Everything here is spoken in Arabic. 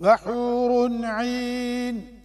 وحور عين.